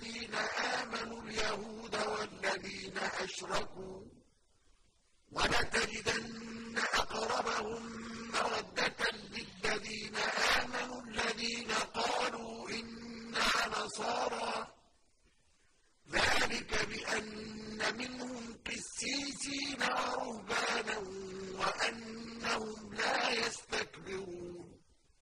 الذين آمنوا اليهود والذين أشركوا ولتجدن أقربهم مودة للذين آمنوا الذين قالوا إنا نصارى. ذلك بأن منهم قسيسين ورهبانا